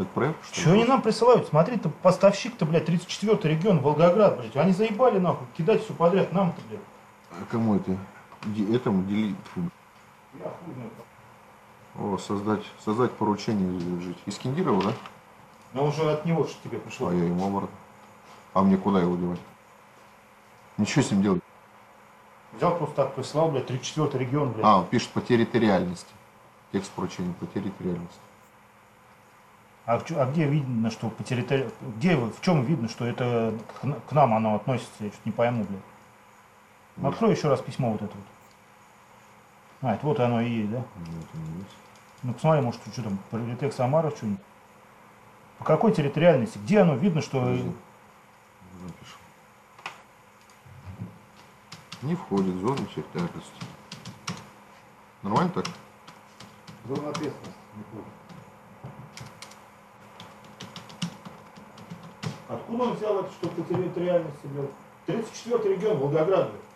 Это проект, что Чего они нам присылают? Смотри, ты поставщик-то, блядь, 34-й регион, Волгоград, блядь. Они заебали нахуй, кидать все подряд нам-то, блядь. А кому это? Ди- Этому делить. О, создать, создать поручение жить. Искендирова, да? Но уже от него же тебе пришло. А я ему обратно. А мне куда его девать? Ничего с ним делать. Взял просто так, прислал, блядь, 34-й регион, блядь. А, он пишет по территориальности. Текст поручения по территориальности. А, в а где видно, что по территории... Где, в чем видно, что это к, к нам оно относится? Я что-то не пойму, блядь. Ну, Открой еще раз письмо вот это вот. А, это вот оно и есть, да? Ну, это не есть. Ну, посмотри, может, что там, Политех Самара, что-нибудь. По какой территориальности? Где оно видно, что... Подожди. Напишу. Не входит в зону территориальности. Нормально так? Зона ответственности. Откуда он взял это, что по территориальности, блядь? 34-й регион, Волгоград, блядь.